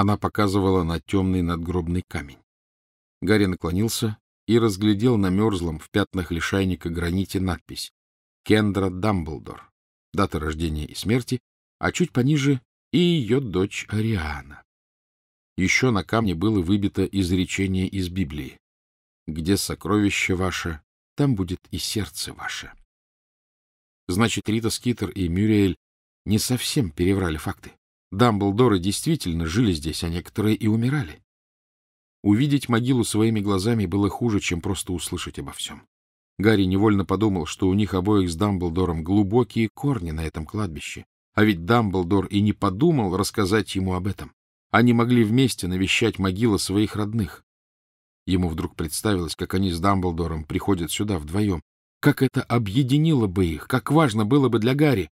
Она показывала на темный надгробный камень. Гарри наклонился и разглядел на мерзлом в пятнах лишайника граните надпись «Кендра Дамблдор», дата рождения и смерти, а чуть пониже и ее дочь Ариана. Еще на камне было выбито изречение из Библии. «Где сокровище ваше, там будет и сердце ваше». Значит, Рита Скитер и Мюриэль не совсем переврали факты. Дамблдоры действительно жили здесь, а некоторые и умирали. Увидеть могилу своими глазами было хуже, чем просто услышать обо всем. Гарри невольно подумал, что у них обоих с Дамблдором глубокие корни на этом кладбище. А ведь Дамблдор и не подумал рассказать ему об этом. Они могли вместе навещать могилы своих родных. Ему вдруг представилось, как они с Дамблдором приходят сюда вдвоем. Как это объединило бы их, как важно было бы для Гарри.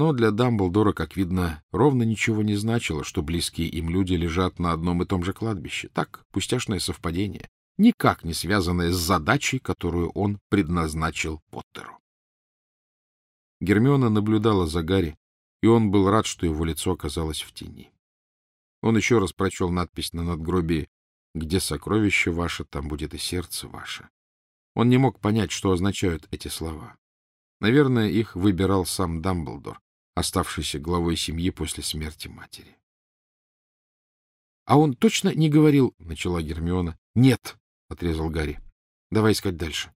Но для Дамблдора, как видно, ровно ничего не значило, что близкие им люди лежат на одном и том же кладбище. Так, пустяшное совпадение, никак не связанное с задачей, которую он предназначил Поттеру. Гермиона наблюдала за Гарри, и он был рад, что его лицо оказалось в тени. Он еще раз прочел надпись на надгробии «Где сокровище ваше, там будет и сердце ваше». Он не мог понять, что означают эти слова. Наверное, их выбирал сам Дамблдор, оставшийся главой семьи после смерти матери. — А он точно не говорил, — начала Гермиона. — Нет, — отрезал Гарри. — Давай искать дальше.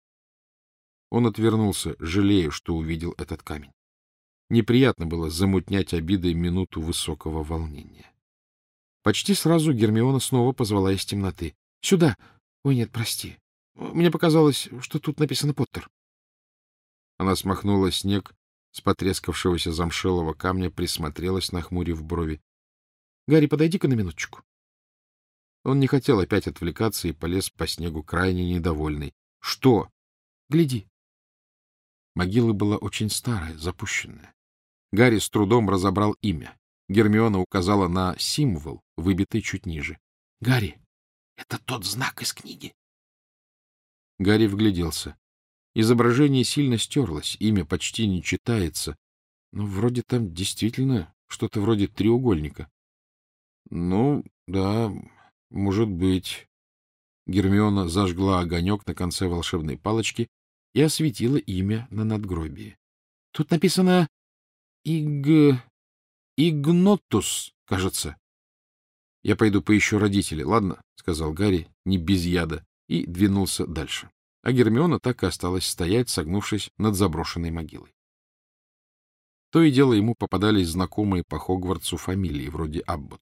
Он отвернулся, жалея, что увидел этот камень. Неприятно было замутнять обидой минуту высокого волнения. Почти сразу Гермиона снова позвала из темноты. — Сюда! Ой, нет, прости. Мне показалось, что тут написано Поттер. Она смахнула снег с потрескавшегося замшелого камня, присмотрелась, нахмурив брови. — Гарри, подойди-ка на минуточку. Он не хотел опять отвлекаться и полез по снегу крайне недовольный. — Что? — Гляди. Могила была очень старая, запущенная. Гарри с трудом разобрал имя. Гермиона указала на символ, выбитый чуть ниже. — Гарри, это тот знак из книги. Гарри вгляделся. Изображение сильно стерлось, имя почти не читается. Но вроде там действительно что-то вроде треугольника. — Ну, да, может быть. Гермиона зажгла огонек на конце волшебной палочки и осветила имя на надгробии. — Тут написано Иг... Игнотус, кажется. — Я пойду поищу родителей, ладно? — сказал Гарри, не без яда и двинулся дальше. А Гермиона так и осталась стоять, согнувшись над заброшенной могилой. То и дело ему попадались знакомые по Хогвартсу фамилии, вроде Аббот.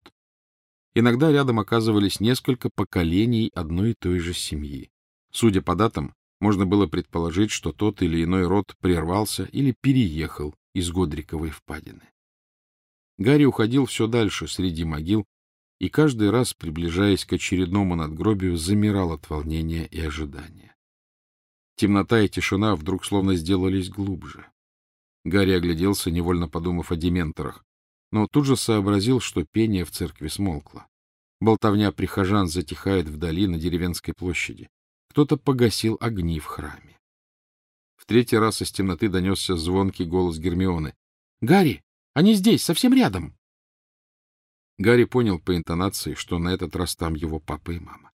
Иногда рядом оказывались несколько поколений одной и той же семьи. Судя по датам, можно было предположить, что тот или иной род прервался или переехал из Годриковой впадины. Гарри уходил все дальше среди могил, и каждый раз, приближаясь к очередному надгробию, замирал от волнения и ожидания. Темнота и тишина вдруг словно сделались глубже. Гарри огляделся, невольно подумав о дементорах, но тут же сообразил, что пение в церкви смолкло. Болтовня прихожан затихает вдали на деревенской площади. Кто-то погасил огни в храме. В третий раз из темноты донесся звонкий голос Гермионы. — Гарри, они здесь, совсем рядом! Гарри понял по интонации, что на этот раз там его папа и мама.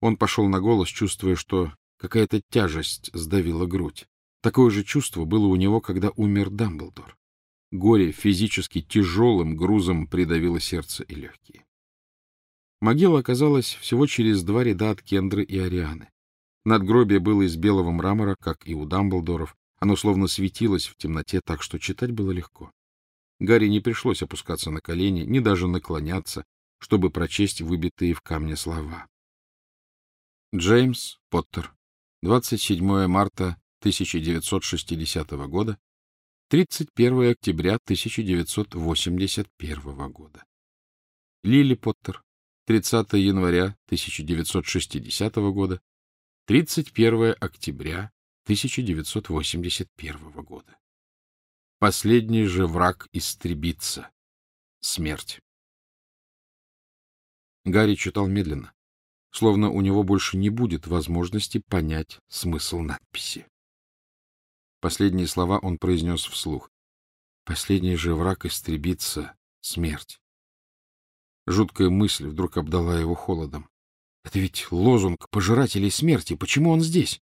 Он пошел на голос, чувствуя, что какая-то тяжесть сдавила грудь. Такое же чувство было у него, когда умер Дамблдор. Горе физически тяжелым грузом придавило сердце и легкие. Могила оказалась всего через два ряда от Кендры и Арианы. Надгробие было из белого мрамора, как и у Дамблдоров. Оно словно светилось в темноте, так что читать было легко. Гарри не пришлось опускаться на колени, ни даже наклоняться, чтобы прочесть выбитые в камне слова. Джеймс Поттер. 27 марта 1960 года. 31 октября 1981 года. Лили Поттер. 30 января 1960 года. 31 октября 1981 года. Последний же враг истребится. Смерть. Гарри читал медленно, словно у него больше не будет возможности понять смысл надписи. Последние слова он произнес вслух. Последний же враг истребится — смерть. Жуткая мысль вдруг обдала его холодом. Это ведь лозунг пожирателей смерти. Почему он здесь?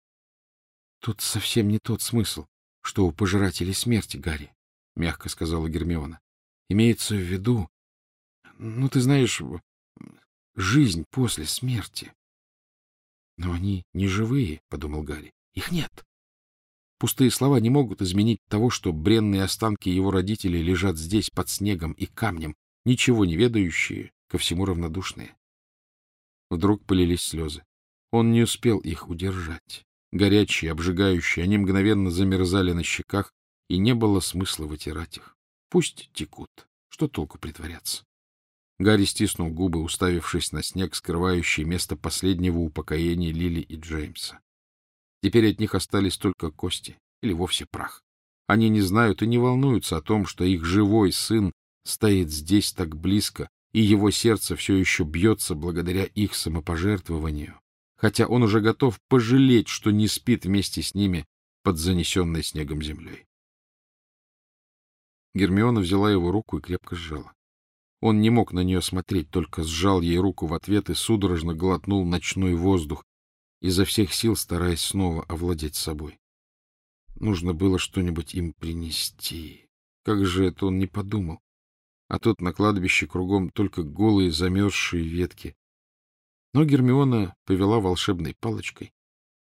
Тут совсем не тот смысл, что у пожирателей смерти, Гарри, — мягко сказала Гермиона. Имеется в виду, ну, ты знаешь, жизнь после смерти. Но они не живые, — подумал Гарри. Их нет. Пустые слова не могут изменить того, что бренные останки его родителей лежат здесь под снегом и камнем, ничего не ведающие, ко всему равнодушные. Вдруг полились слезы. Он не успел их удержать. Горячие, обжигающие, они мгновенно замерзали на щеках, и не было смысла вытирать их. Пусть текут. Что толку притворяться? Гарри стиснул губы, уставившись на снег, скрывающий место последнего упокоения Лили и Джеймса. Теперь от них остались только кости или вовсе прах. Они не знают и не волнуются о том, что их живой сын стоит здесь так близко, и его сердце все еще бьется благодаря их самопожертвованию, хотя он уже готов пожалеть, что не спит вместе с ними под занесенной снегом землей. Гермиона взяла его руку и крепко сжала. Он не мог на нее смотреть, только сжал ей руку в ответ и судорожно глотнул ночной воздух, изо всех сил стараясь снова овладеть собой. Нужно было что-нибудь им принести. Как же это он не подумал? а тут на кладбище кругом только голые замерзшие ветки. Но Гермиона повела волшебной палочкой,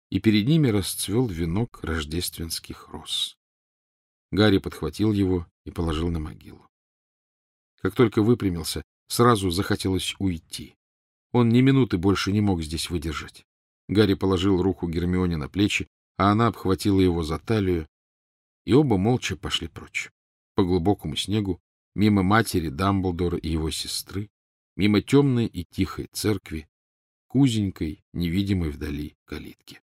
и перед ними расцвел венок рождественских роз. Гарри подхватил его и положил на могилу. Как только выпрямился, сразу захотелось уйти. Он ни минуты больше не мог здесь выдержать. Гарри положил руку Гермионе на плечи, а она обхватила его за талию, и оба молча пошли прочь. По глубокому снегу, мимо матери Дамблдора и его сестры, мимо темной и тихой церкви, к узенькой, невидимой вдали калитке.